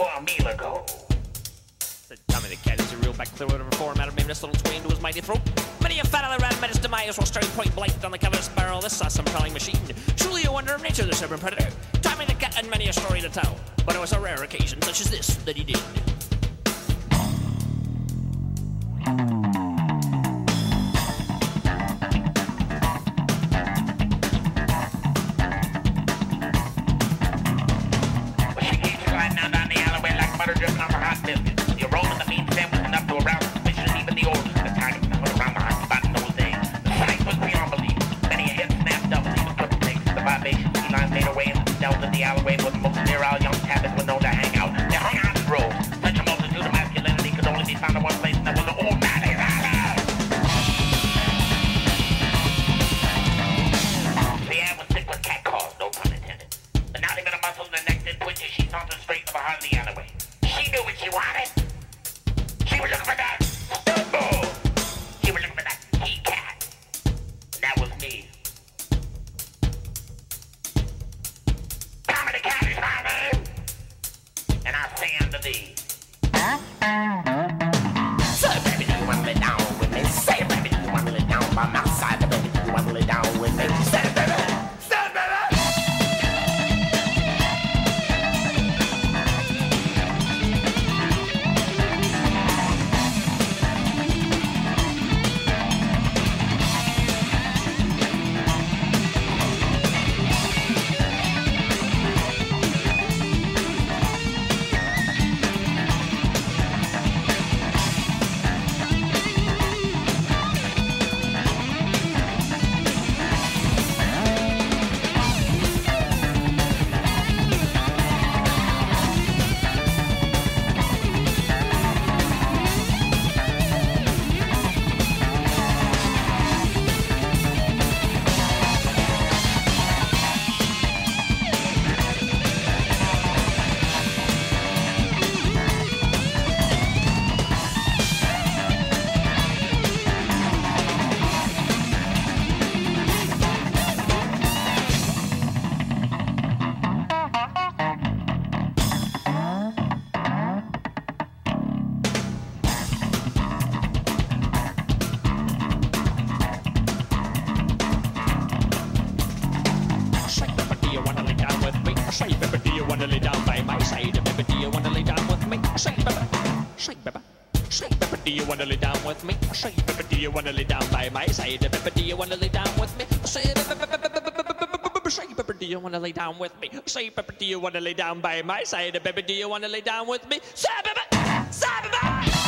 for a ago. The the cat is a real back clear over reform Matter, of this little twain to his mighty throat. Many a fat on the rat met his demise while staring point blank down the cavernous barrel of this awesome prowling machine. Truly a wonder of nature, this urban predator. Tommy the cat and many a story to tell, but it was a rare occasion such as this that he did. and the. Baby, say, baby. Say, baby, do you wanna lay down with me? Say, baby, do you wanna lay down by my side? Baby, do you wanna lay down with me? Say, Say, baby, do you wanna lay down with me? Say, baby, do you wanna lay down by my side? Baby, do you wanna lay down with me? Say, baby, say, baby.